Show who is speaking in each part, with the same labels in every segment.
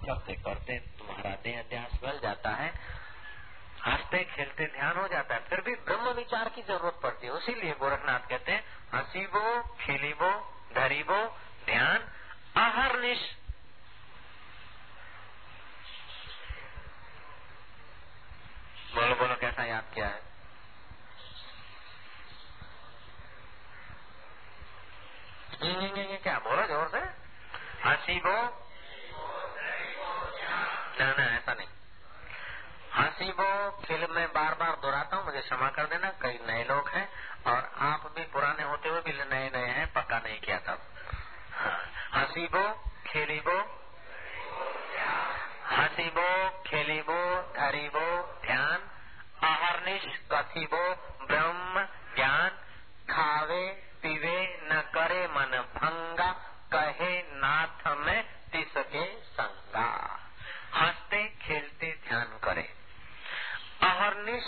Speaker 1: करते करते, तुम्हारा देह अध्यास बल जाता है, हँसते, खेलते, ध्यान हो जाता है, फिर भी ब्रह्म विचार की ज़रूरत पड़ती है। उसीलिए गोरखनाथ कहते हैं, हसीबो, खेलीबो, धरीबो, ध्यान अहरनिश। बोलो बोलो, कैसा याद किया है? क्या, बोलो, ज़ोर से। हसीबो ना ना ऐसा नहीं हँसी वो फ़िल्म में बार बार दोहराता हूँ, मुझे क्षमा कर देना, कई नए लोग हैं, और आप भी पुराने होते हुए भी नए नए हैं, पक्का नहीं किया था हाँ। हसीबो खेलीबो हसीबो खेलीबो धरीबो ध्यान, अहरनिश कथिबो ब्रह्म, ज्ञान, खावे, पीवे, न करे मन भंगा कहे नाथ में तिसके संगा हँसते खेलते ध्यान करे अहरनिश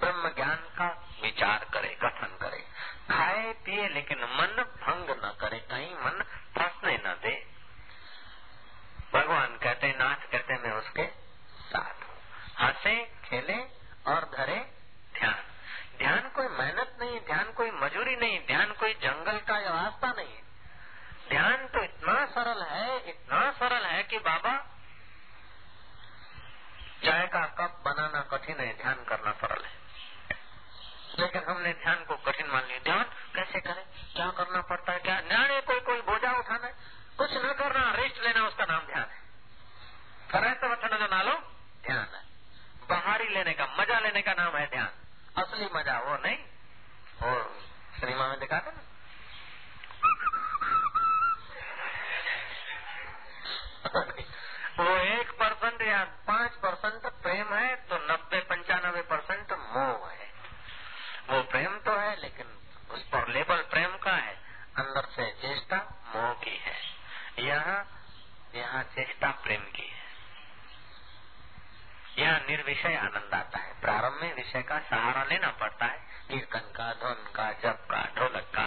Speaker 1: ब्रह्म ज्ञान का विचार करे कथन करे खाए पिए लेकिन मन भंग न करे कहीं मन फंसने न दे भगवान कहते नाथ कहते मैं उसके साथ हूँ हंसे खेले और धरे ध्यान ध्यान कोई मेहनत नहीं ध्यान कोई मजूरी नहीं ध्यान कोई जंगल का रास्ता नहीं ध्यान तो इतना सरल है इतना सरल है कि बाबा चाय का कप बनाना कठिन है ध्यान करना सरल है लेकिन हमने ध्यान को कठिन मान लिया ध्यान कैसे करें क्या करना पड़ता है क्या न्याणे कोई कोई बोझा उठाना कुछ न करना रेस्ट लेना उसका नाम ध्यान है करे तो वठन जो नालो ध्यान है बाहरी लेने का मज़ा लेने का नाम है ध्यान असली मज़ा, वो नहीं। और सिनेमा में दिखाते ना वो एक परसेंट या पाँच परसेंट प्रेम है तो नब्बे पंचानबे परसेंट मोह है। वो प्रेम तो है, लेकिन उस पर लेबल प्रेम का है। अंदर से चेष्टा मोह की है। यहाँ यहाँ चेष्टा प्रेम की है। यहाँ निर्विषय आनंद आता है। प्रारंभ में विषय का सहारा लेना पड़ता है। कीर्तन का ध्वन का, जप का, ढोलक का।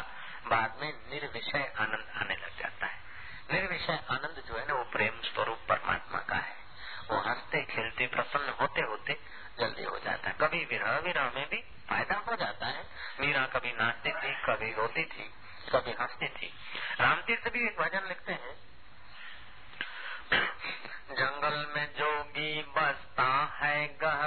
Speaker 1: बाद में निर्विषय आनंद आने लग जाता है। निर्विषय आनंद जो है ना, वो प्रेम स्वरूप परमात्मा का है। वो हँसते, खेलते, प्रसन्न होते होते जल्दी हो जाता है। कभी विरह विरह में भी फ़ायदा हो जाता है। मीरा कभी नाचती थी, कभी रोती थी, कभी हंसती थी। रामतीर्थ भी एक भजन लिखते हैं। जंगल में जोगी बसता है गह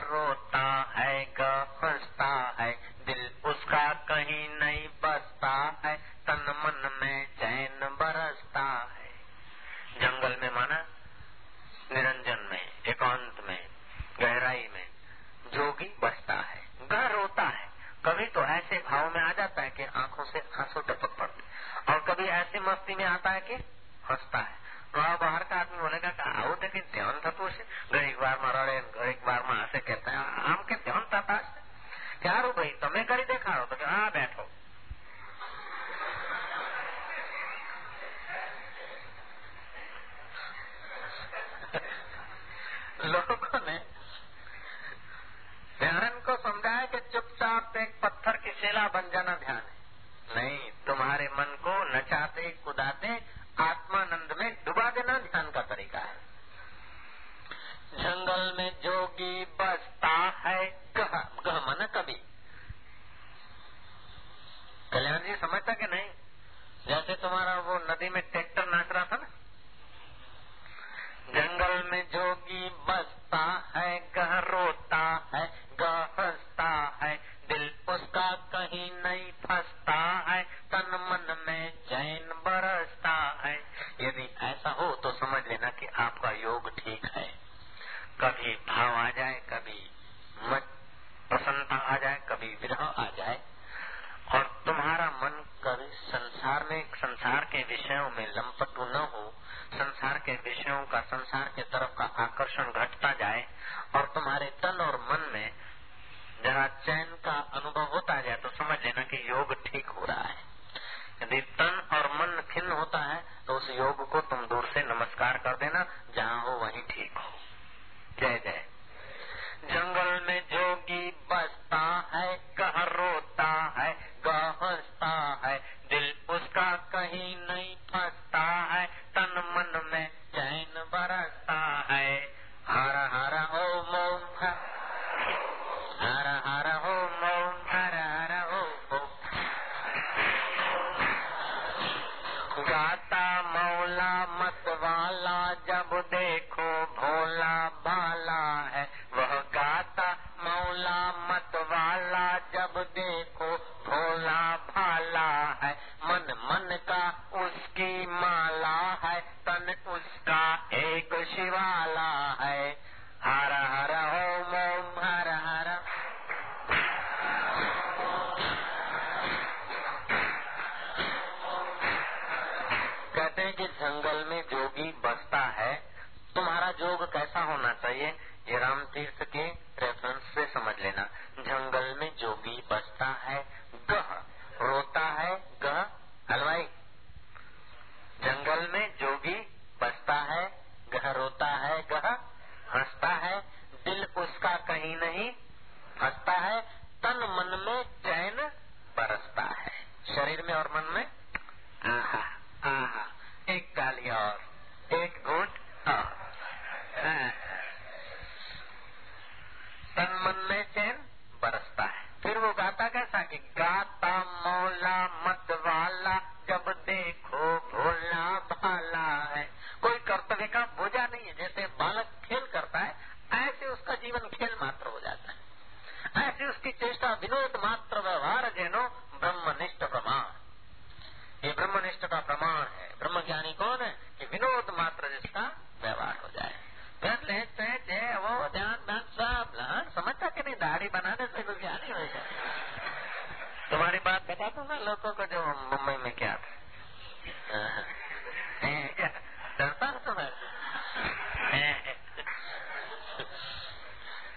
Speaker 1: समझता कि नहीं? जैसे तुम्हारा वो नदी में ट्रैक्टर नाच रहा था ना? जंगल में जोगी बसता ये राम तीर्थ के दाढ़ी बनाने से तो क्या नहीं होगा तुम्हारी बात बता दो ना लोगों को जो मुंबई में क्या था। हाँ। डरता हूँ तुम्हें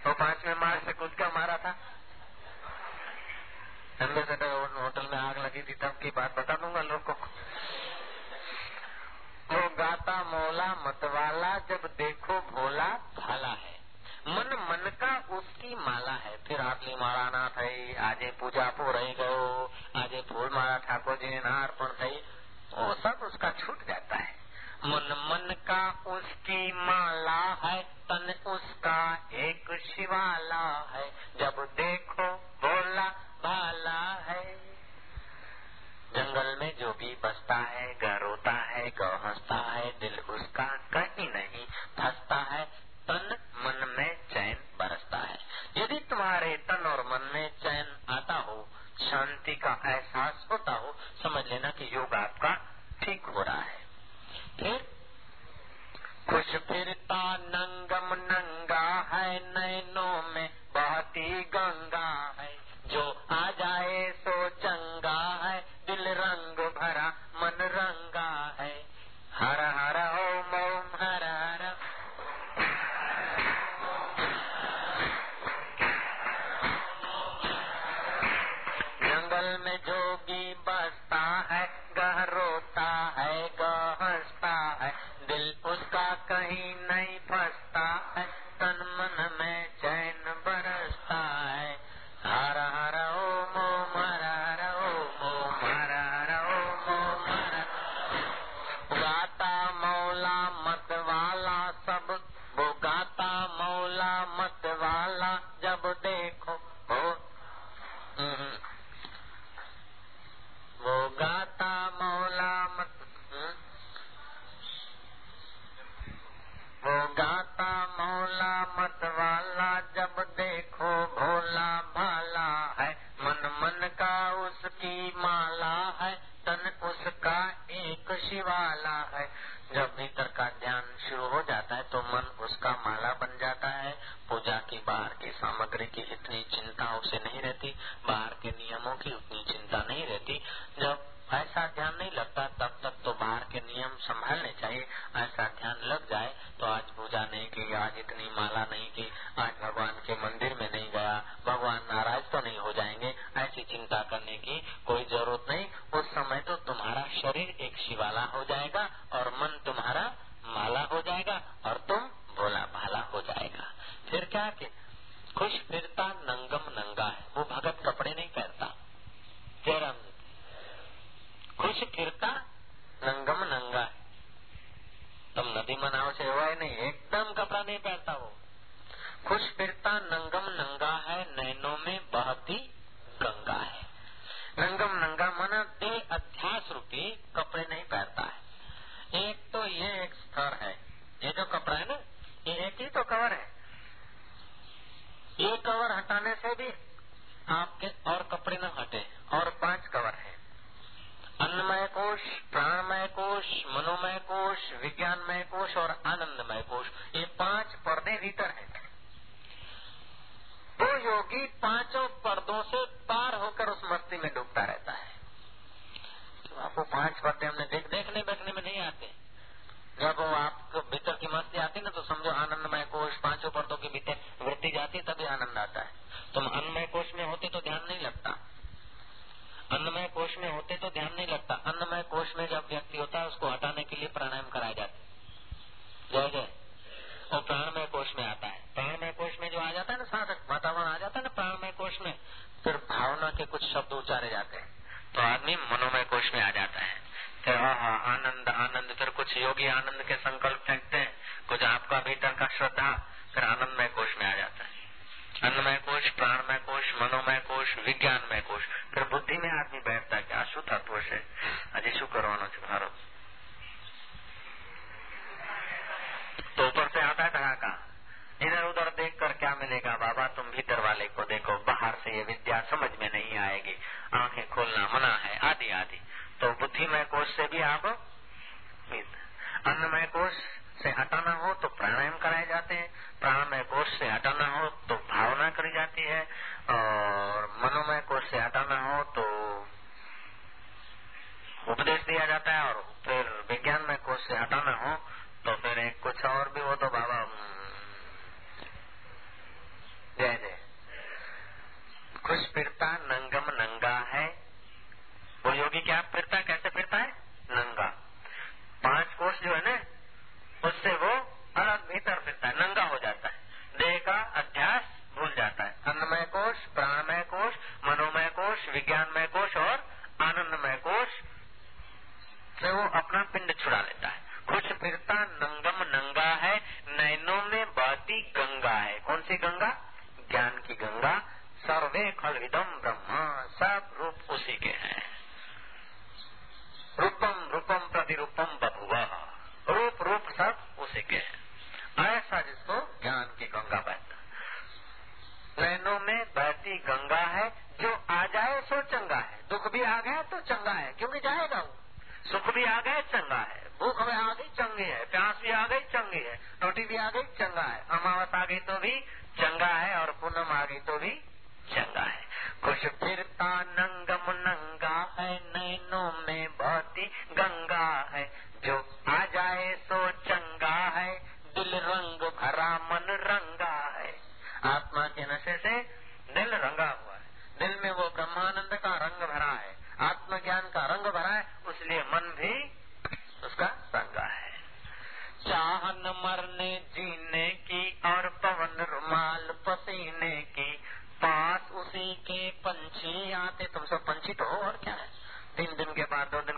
Speaker 1: तो पांचवे मार्च से कुछ का मारा था। एम्बेसडर होटल में आग लगी थी तब की बात बता दूँगा लोगों को। वो गाता मोला मतवाला जब देखो भोला भाला है। મન મન કા ઉસકી माला હે ફિર આપની માળા ના થઈ આજે પૂજાપો રહી ગયો આજે ફૂલમાળા ઠાકોરજીને ना अर्पण थी वो सब उसका छूट जाता है। मन मन का उसकी माला है, तन उसका एक शिवाला है। जब देखो बोला भाला है। जंगल में जो भी बसता है, घर रोता है, गौ हंसता है, दिल उसका कहीं नहीं मन में चैन आता हो शांति का एहसास होता हो जब वो आपको भीतर की मस्ती आती ना तो समझो आनंदमय कोष पाँचों पर्दों के भीतर वृत्ति जाती, तभी आनंद आता है। तुम अन्नमय कोष में होते तो ध्यान नहीं लगता। अन्नमय कोष में होते तो ध्यान नहीं लगता। अन्नमय कोष में जब व्यक्ति होता है, उसको हटाने के लिए प्राणायाम कराए जाते जय जय। और प्राणमय कोष में आता है। प्राणमय कोष में जो आ जाता है ना, साधक, वातावरण आ जाता है ना प्राणमय कोष में, फिर भावना के कुछ शब्द उच्चारे जाते हैं। तो आदमी मनोमय कोष में आ जाता है। फिर हाँ आनंद आनंद फिर कुछ योगी आनंद के संकल्प फेंकते हैं कुछ आपका भीतर का श्रद्धा फिर आनंदमय कोष में आ जाता है अन्नमय कोष प्राणमय कोष मनोमय कोष विज्ञानमय कोष फिर बुद्धि में आदमी बैठता है क्या શું થતું હશે હજી શું કરવાનો છે મારો तो ऊपर से आता है धड़ाका इधर उधर देख कर क्या मिलेगा बाबा तुम भीतर वाले को देखो बाहर से ये विद्या समझ में नहीं आएगी आंखें खोलना मना है आदि आदि तो बुद्धिमय कोष से भी आप अन्नमय कोष से हटाना हो तो प्राणायाम कराए जाते हैं। प्राणमय कोष से हटाना हो तो भावना करी जाती है। और मनोमय कोष से हटाना हो तो उपदेश दिया जाता है और फिर विज्ञान में कोष से हटाना हो तो फिर एक कुछ और भी हो तो बाबा जय जय। खुश फिरता नंगम नंगा है वो योगी क्या फिरता, कैसे फिरता है? नंगा। पाँच कोष जो है ना, उससे वो अलग भीतर फिरता है, नंगा हो जाता है। देह का अध्यास भूल जाता है। अन्नमय कोष, प्राणमय कोष, मनोमय कोष, विज्ञानमय कोष और आनंदमय कोष से वो अपना पिंड छुड़ा लेता है। कुछ फिरता, नंगम नंगा है नैनों में बहती गंगा है। कौन सी गंगा? ज्ञान की गंगा। सर्वे खल विदम ब्रह्मा, सब रूप उसी के हैं। Rupam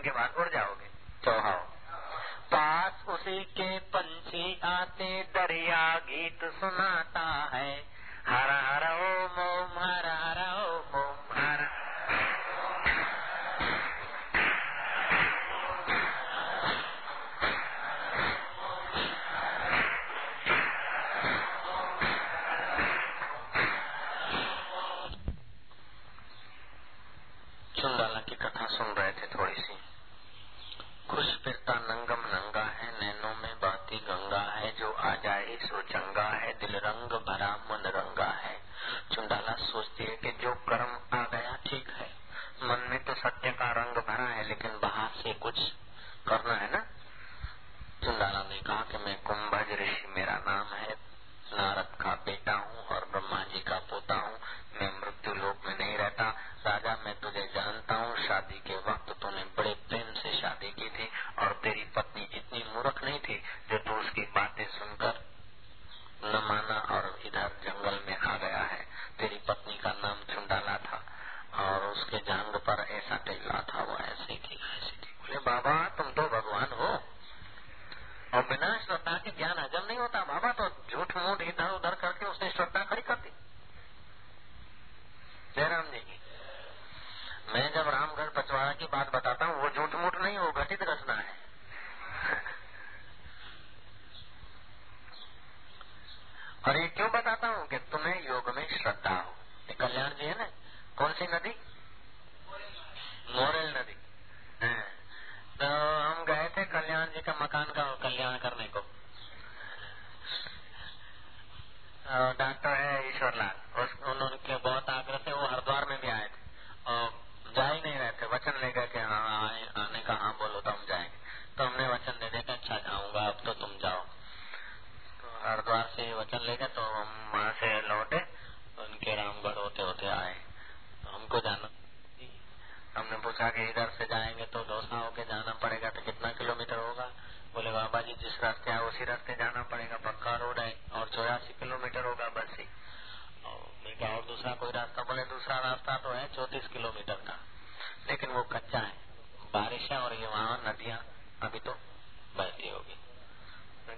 Speaker 1: के बाद उड़ जाओगे। चौहाओ पास उसी के पंछी आते, दरिया गीत सुनाता है। हर हर ओम ओम हर हर ओम ओम हर चुंडाला की कथा सुन रहे थे थोड़ी सी खुश फिरता नंगम नंगा है नैनों में बहती गंगा है जो जाए सो चंगा है, दिल रंग भरा मन रंगा है। चुंडाला सोचती है कि जो कर्म आ गया ठीक है। मन में तो सत्य का रंग भरा है, लेकिन बाहर से कुछ करना है ना? चुंडाला ने कहा कि मैं कुंभज ऋषि, मेरा नाम है नारद का बेटा हूँ और ब्रह्मा जी का पोता हूँ। मैं मृत्यु लोक में नहीं रहता। राजा, मैं तुझे जानता हूँ, शादी के वक्त तूने बड़े प्रेम शादी की थी और तेरी पत्नी इतनी मूर्ख नहीं थी जो तू उसकी बातें सुनकर न माना और इधर जंगल में आ गया है। तेरी पत्नी का नाम चुंडाला था और उसके जांग पर ऐसा टेला था, वो ऐसे की ऐसे की। बोले, बाबा, तुम तो भगवान हो और बिना श्रद्धा के ज्ञान हजम नहीं होता। बाबा तो वचन लेकर के हाँ आए, आने का हाँ बोलो तो हम जाएँगे। तो हमने वचन दे दिया अच्छा जाऊँगा, अब तो तुम जाओ। तो हरिद्वार से वचन लेकर तो हम वहाँ से लौटे, उनके रामगढ़ होते होते आए। तो हमको जाना, हमने पूछा कि इधर से जाएँगे तो दोस्तों होके जाना पड़ेगा तो कितना किलोमीटर होगा? बोले, बाबा जी, जिस रास्ते आए उसी रास्ते जाना पड़ेगा। पक्का रोड है, और चौरासी किलोमीटर होगा बस ही और दूसरा कोई रास्ता, बोले, दूसरा रास्ता तो है चौतीस किलोमीटर का। कच्चा है। बारिश है और है वहाँ, नदियाँ। अभी तो बहती होगी।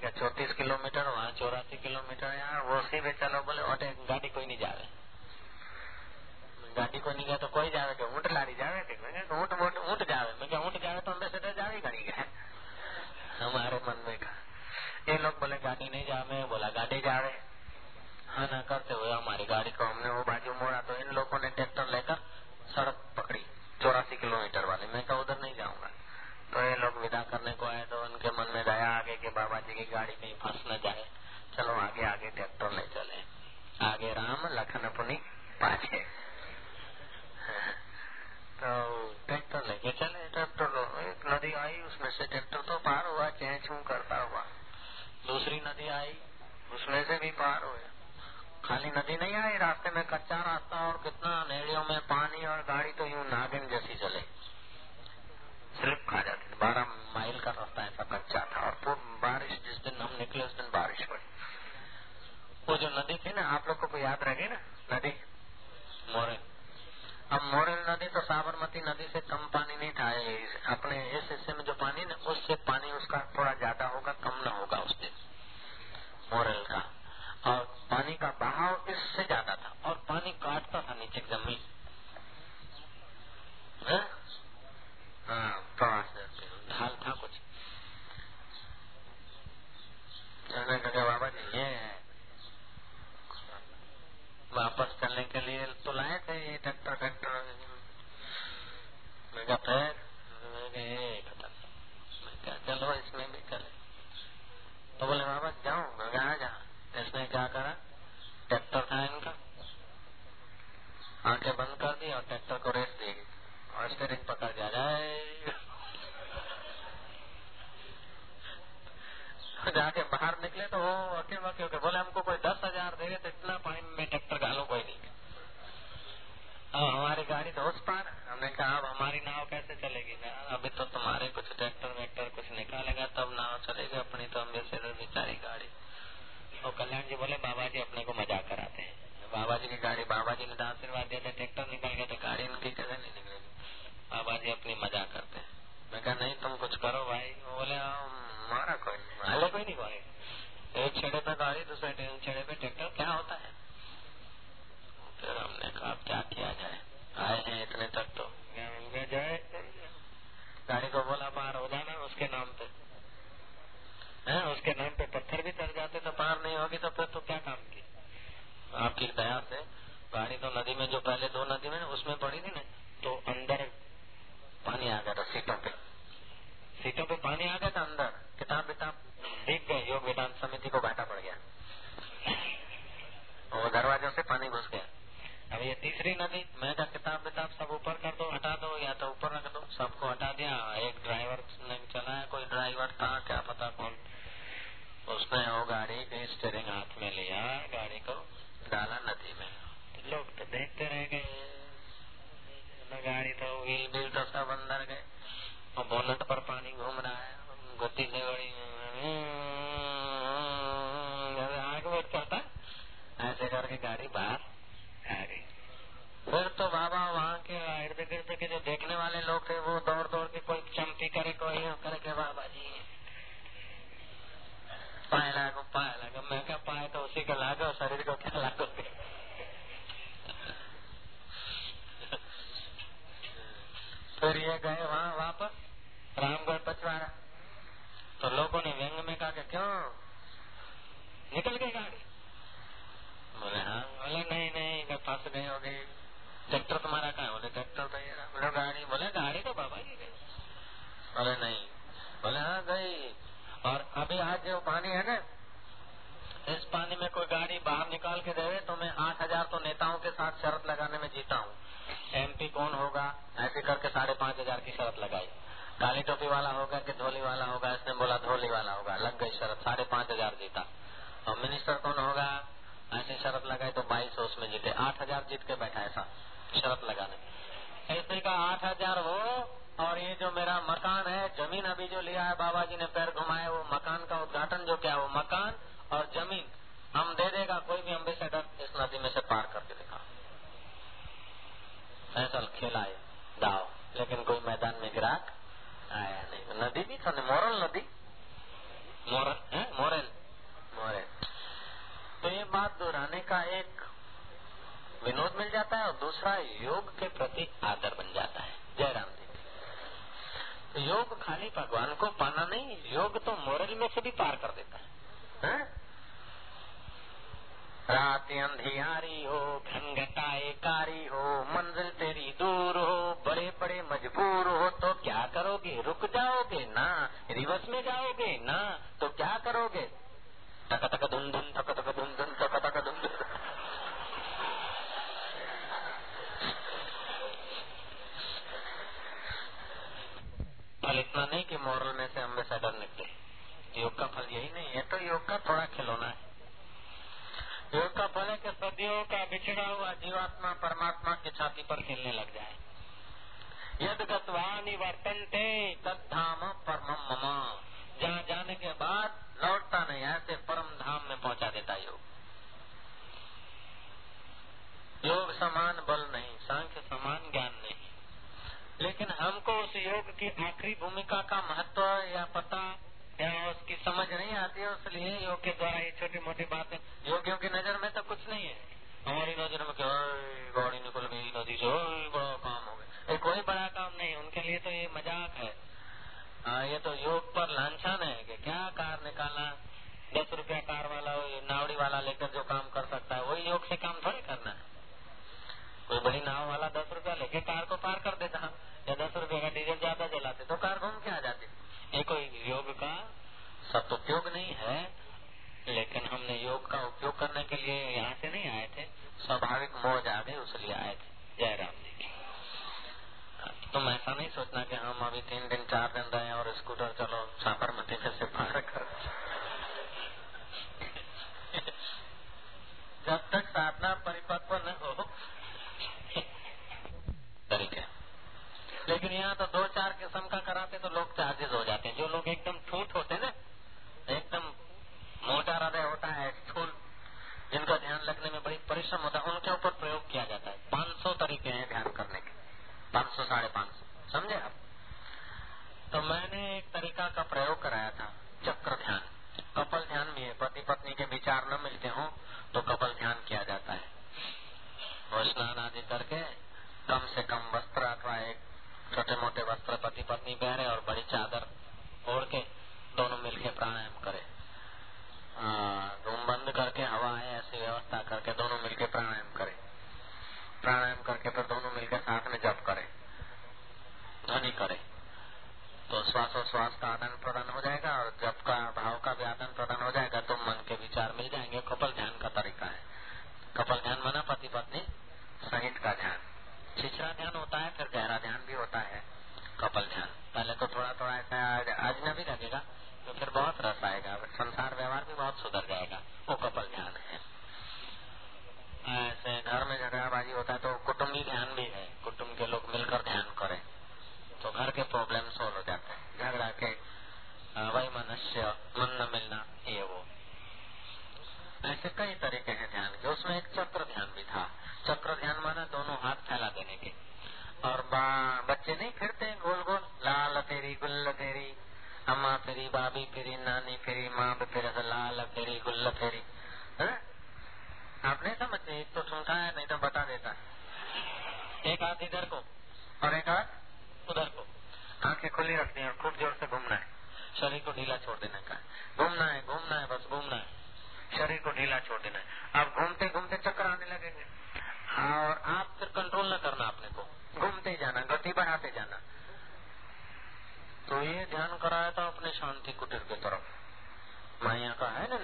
Speaker 1: क्या चौतीस किलोमीटर, वहाँ चौरासी किलोमीटर यहाँ, वो सीधे चलो, बोले, और गाड़ी कोई नहीं जा रहे। गाड़ी कोई नहीं गया तो कोई जावे के ऊँट लाड़ी जावे के ऊँट ऊँट जावे। मैं क्या ऊँट जावे तो हमें सीधे जावे गाड़ी गए हमारे मन में कहा। ये लोग बोले, गाड़ी नहीं जावे। बोला, गाड़ी जावे। हाँ ना, करते हुए हमारी गाड़ी को हमने वो बाजू मोड़ा तो इन लोगों ने ट्रैक्टर लेकर सड़क चौरासी किलोमीटर वाले, मैं कहा उधर नहीं जाऊँगा। तो ये लोग विदा करने को आए तो उनके मन में गया आगे के बाबा जी की गाड़ी कहीं फंस न जाए। चलो आगे आगे ट्रैक्टर ले चले। आगे राम, लखन अपनी पाछे। तो ट्रैक्टर लेके चले, ट्रैक्टर एक नदी आई, उसमें से ट्रैक्टर तो पार हुआ छू करता हुआ। दूसरी नदी आई, उसमें से भी पार हुए। खाली नदी नहीं आई, रास्ते में कच्चा रास्ता और कितना नेड़ियों में पानी और गाड़ी तो यूँ नागिन जैसी चले। स्लिप खा जाती बारह माइल का रास्ता ऐसा कच्चा था और बारिश, जिस दिन हम निकले उस दिन बारिश पड़ी वो जो नदी थी ना, आप लोग को याद रहेगी ना? नदी? मोरे। अब मोरेल नदी तो साबरमती नदी से कम पानी नहीं था। अपने इस हिस्से में जो पानी ना, उससे पानी उसका थोड़ा ज़्यादा होगा, कम ना होगा उस दिन। मोरेल का। और पानी का बहाव इससे ज़्यादा था और पानी काटता था नीचे ज़मीन। साथ शर्त लगाने में जीता हूँ। एमपी कौन होगा? ऐसे करके साढ़े पाँच हज़ार की शर्त लगाई। काली टोपी वाला होगा कि धोली वाला होगा? इसने बोला धोली वाला होगा। लग गई शर्त। साढ़े पाँच हज़ार जीता। और मिनिस्टर कौन होगा? ऐसी शर्त लगाई तो बाईस सौ उसमें जीते। आठ हज़ार जीत के बैठा ऐसा शर्त लगाने। ऐसे का आठ हज़ार हो और ये जो मेरा मकान है, ज़मीन अभी जो लिया है बाबा जी ने पैर घुमाए, वो मकान का उद्घाटन जो क्या, वो मकान और ज़मीन। हम दे देगा, कोई भी अम्बेसडर इस नदी में से पार करके दिखा। ऐसा खेला है दाव लेकिन कोई मैदान में ग्राहक आया नहीं। नदी भी था मोरल नदी? मोरल है? मोरल? मोरल। तो ये बात दोहराने का एक विनोद मिल जाता है और दूसरा योग के प्रति आदर बन जाता है। जयराम जी। तो योग खाली भगवान को पाना नहीं योग तो मोरल में से भी पार कर देता है, है? रात अंधियारी हो घनघटाए रिवर्स में जाओगे? ना तो क्या करोगे? तक तक धुन धुन तक तक धुन धुन तक तक धुन धुन फल इतना नहीं कि मॉरल में से अम्बेसडर निकले। योग का फल यही नहीं है तो योग का थोड़ा खिलौना है। योग का फल है कि सदियों का बिछड़ा हुआ जीवात्मा परमात्मा की छाती पर खेलने लग जाए। यद गतवा निवर्तनते तद धाम परम ममा। जहाँ जाने के बाद लौटता नहीं, ऐसे परम धाम में पहुँचा देता योग। योग समान बल नहीं, सांख्य समान ज्ञान नहीं। लेकिन हमको उस योग की आखिरी भूमिका का महत्व या पता या उसकी समझ नहीं आती है इसलिए योग के द्वारा ये छोटी मोटी बातें योगियों की नज़र में तो कुछ नहीं है हमारी नज़र में क्या गाड़ी निकल गई नदी से बड़ा काम हो गया कोई बड़ा काम नहीं उनके लिए तो ये मज़ाक है आ, हाँ, ये तो योग पर लाछन है कि क्या कार निकालना दस रुपया कार वाला नावड़ी वाला लेकर जो काम कर सकता है वही योग से काम थोड़ी करना है कोई बड़ी नाव वाला दस रुपया लेके कार को पार कर देता या दस रुपया का डीजल ज़्यादा जलाते तो कार घूम के आ जाती ये कोई योग का सदुपयोग नहीं है लेकिन हमने योग का उपयोग करने के लिए यहाँ से नहीं आए थे स्वाभाविक मौज आ गए उसलिए आए थे जय राम जी की तुम ऐसा नहीं सोचना कि हम अभी तीन दिन चार दिन रहे और स्कूटर चलो साबरमती में से पार कर जब तक साधना परिपक्व न हो तरीके लेकिन यहाँ तो दो चार किस्म का कराते तो लोग चार्जेस हो जाते हैं जो लोग एकदम ठूट होते ना एकदम मोटा हृदय होता है स्थूल लगने में बड़ी परिश्रम होता है, उनके ऊपर प्रयोग किया जाता है। 500 तरीके हैं ध्यान करने के। पाँच सौ, साढ़े पाँच सौ। समझे आप? तो मैंने एक तरीका का प्रयोग कराया था, चक्र ध्यान। कपल ध्यान भी है। पति पत्नी के विचार न मिलते हो तो कपल ध्यान किया जाता है। और स्नान आदि करके कम से कम वस्त्र अथवा एक छोटे मोटे वस्त्र पति पत्नी पहने और बड़ी चादर ओढ़ के दोनों मिलके प्राणायाम करे। रूम बंद करके हवा है ऐसी व्यवस्था करके दोनों मिलके प्राणायाम करे। प्राणायाम करके फिर दोनों मिलकर साथ में जप करे। ध्वनि करे। तो श्वास का आदान प्रदान हो जाएगा और जप का, भाव का भी आदान प्रदान हो जाएगा तो मन के विचार मिल जाएँगे। कपल ध्यान का तरीका है। कपल ध्यान मना पति पत्नी सहित का ध्यान। छिछरा ध्यान होता है, फिर गहरा ध्यान भी होता है। कपल ध्यान। पहले तो थोड़ा थोड़ा ऐसा अजनबी लगेगा। तो फिर बहुत रस आएगा संसार व्यवहार भी बहुत सुधर जाएगा। वो कपल ध्यान है। ऐसे घर में झगड़ाबाजी होता है तो कुटुम्बी ध्यान भी है कुटुम्ब के लोग मिलकर ध्यान करें तो घर के प्रॉब्लम सोल्व हो जाते हैं झगड़ा के वही मनुष्य मन न मिलना ये वो ऐसे कई तरीके हैं ध्यान के उसमें एक चक्र ध्यान भी था चक्र ध्यान माना दोनों हाथ फैला देने के और बच्चे नहीं फिरते गोल गोल लाल फेरी गुल्ल फेरी अम्मा फेरी बाबी फेरी नानी फेरी माँ फिर लाल फेरी गुल्ल फेरी है आप नहीं समझते एक तो सुनता है नहीं तो बता देता है एक हाथ इधर को और एक हाथ उधर को आँखें खुली रखनी है और खूब ज़ोर से घूमना है शरीर को ढीला छोड़ देने का घूमना है घूमना है बस घूमना है शरीर को ढीला छोड़ देना है अब घूमते घूमते चक्कर आने लगेंगे और आप फिर कंट्रोल न करना अपने को घूमते जाना गति बढ़ाते जाना तो ये ध्यान कराया था अपने शांति कुटीर की तरफ़ माया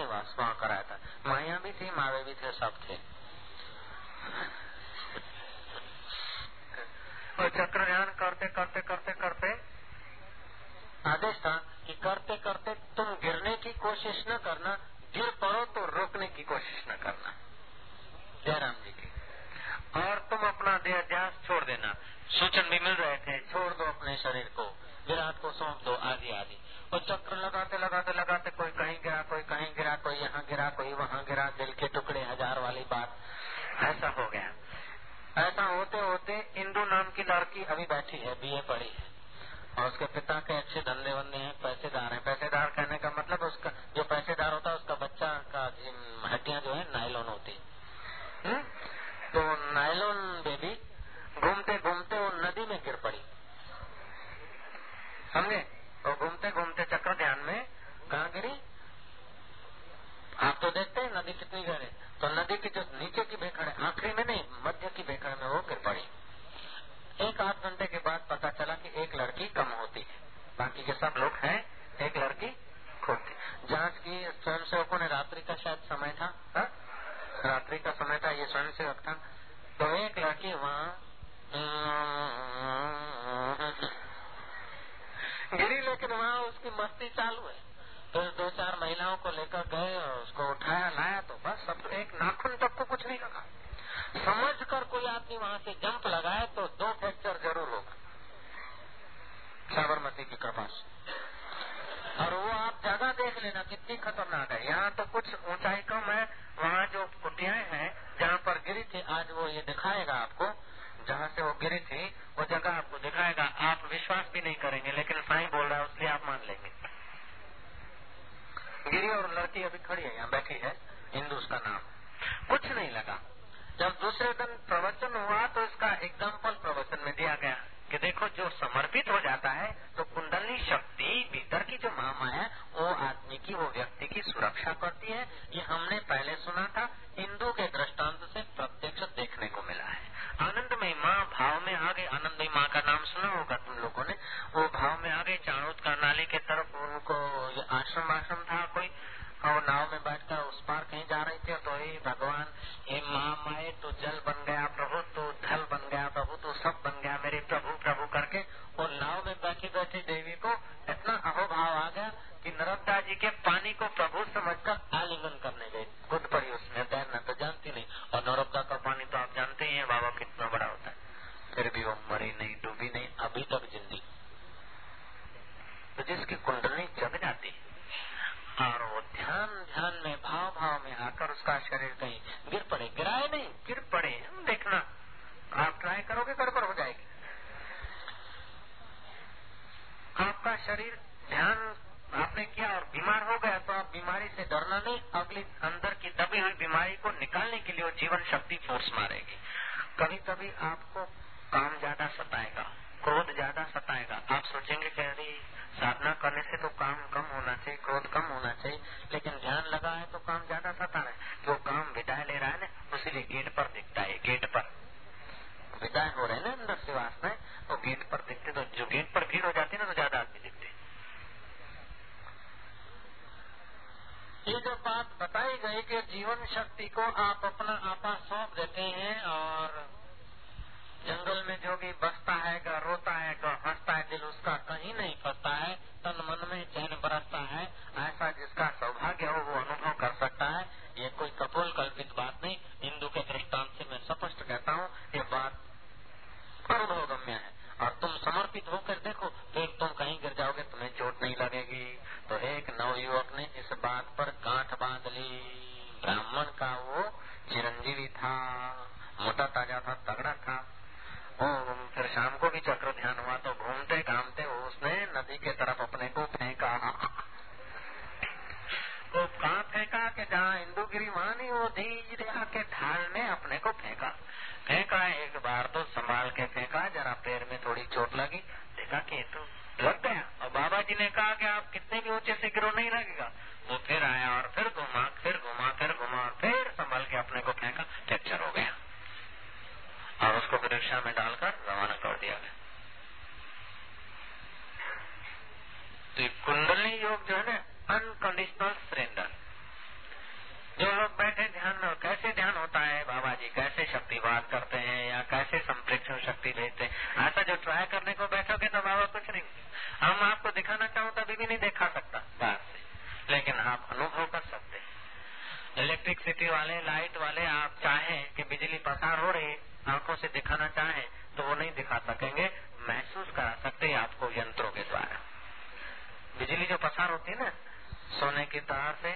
Speaker 1: वहाँ कराया था माया भी थी मावे भी थे सब थे। और चक्र ध्यान करते करते करते करते। आदेश था कि करते करते तुम गिरने की कोशिश न करना गिर पड़ो तो रोकने की कोशिश न करना। जयराम जी की। और तुम अपना देह ध्यास छोड़ देना। सूचन भी मिल रहे थे छोड़ दो अपने शरीर को। विराट को सौंप दो आदि आदि और चक्र लगाते लगाते लगाते कोई कहीं गिरा, कोई कहीं गिरा, कोई यहाँ गिरा, कोई वहाँ गिरा, दिल के टुकड़े हज़ार वाली बात। ऐसा हो गया। ऐसा होते होते इंदू नाम की लड़की अभी बैठी है, बीए पढ़ी है। और उसके पिता के अच्छे धंधे वंदे हैं, पैसेदार हैं। पैसेदार कहने का मतलब उसका, जो पैसेदार होता है, उसका बच्चा का हड्डियाँ जो है, नायलॉन होती है। हम्म? तो नायलॉन बेबी घूमते घूमते वो नदी में गिर पड़ी। समझे? और घूमते घूमते चक्र ध्यान में कहा गिरी? आप तो देखते हैं नदी कितनी गहरे तो नदी की जो नीचे की भेखड़ है, आखिरी में नहीं, मध्य की भेखड़ में वो गिर पड़ी। एक आध घंटे के बाद पता चला कि एक लड़की कम होती है। बाकी के सब लोग हैं, एक लड़की खोती जाँच की स्वयं सेवकों ने रात्रि का शायद समय था, हा? रात्रि का समय था, ये स्वयं सेवक था। तो एक लड़की वहाँ गिरी, लेकिन वहाँ उसकी मस्ती चालू है। तो दो चार महिलाओं को लेकर गए और उसको उठाया, लाया तो बस सब एक नाखून तक को कुछ नहीं लगा। समझ कर कोई आदमी वहाँ से जंप लगाए तो दो फ्रैक्चर ज़रूर होगा। साबरमती की कृपा से। और वो आप जगह देख लेना, कितनी खतरनाक है। यहाँ तो कुछ ऊंचाई कम है, वहाँ जो कुटियाएँ हैं, जहाँ पर गिरी थी, आज वो ये दिखाएगा आपको। जहाँ से वो गिरी थी, वो जगह आपको दिखाएगा। आप विश्वास भी नहीं करेंगे, लेकिन साई बोल रहा है, उसलिए आप मान लेंगे। गिरी और लड़की अभी खड़ी है, यहाँ बैठी है। हिंदू उसका नाम। कुछ नहीं लगा। जब दूसरे दिन प्रवचन हुआ तो इसका एग्ज़ाम्पल प्रवचन में दिया गया कि देखो, जो समर्पित हो जाता है तो कुंडली शक्ति, भीतर की जो मामा है, वो आदमी की, वो व्यक्ति की सुरक्षा करती है। ये हमने पहले सुना था, हिंदू के दृष्टांत से प्रत्यक्ष देखने को मिला है। आनंदमय माँ भाव में आ गए आनंदमय माँ का नाम सुना होगा तुम लोगों ने। वो भाव में आ गए चाणोद नाली के तरफ़ उनको आश्रम आश्रम था कोई, और नाव में बैठकर उस पार कहीं जा रहे थे तो हे भगवान, हे माँ माए तो जल बन गया प्रभु तो ढल बन गया प्रभु तो सब बन गया मेरे प्रभु प्रभु करके। और नाव में बैठी बैठी देवी को इतना अहोभाव आ गया कि नर्मदा जी के पानी को प्रभु समझकर आलिंगन करने गए। खुद पड़ी उसमें, तैरना तो जानती नहीं। और नर्मदा का पानी तो ही है बाबा कितना बड़ा होता है। फिर भी वो मरी नहीं, डूबी नहीं, अभी तक जिंदी तो जिसकी कुंडली तो कुंडली योग जो है ना अनकंडीशनल सरेंडर जो लोग बैठे ध्यान में, कैसे ध्यान होता है बाबा जी कैसे शक्तिवाद करते हैं या कैसे संप्रेक्षण शक्ति भेजते हैं? ऐसा जो ट्राई करने को बैठोगे तो बाबा कुछ नहीं। हम आपको दिखाना चाहो तो अभी भी नहीं दिखा सकता बाहर से। लेकिन आप अनुभव कर सकते हैं। इलेक्ट्रिसिटी वाले लाइट वाले, आप चाहें कि बिजली पसार हो रही, आँखों से दिखाना चाहे तो वो नहीं दिखा सकेंगे महसूस करा सकते आपको यंत्रों के द्वारा बिजली जो पसार होती है ना, सोने की तार से,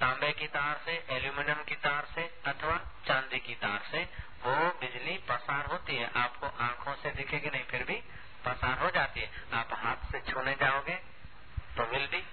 Speaker 1: तांबे की तार से, एल्यूमिनियम की तार से, अथवा चांदी की तार से, वो बिजली पसार होती है। आपको आँखों से दिखेगी नहीं, फिर भी पसार हो जाती है। आप हाथ से छूने जाओगे तो विल बी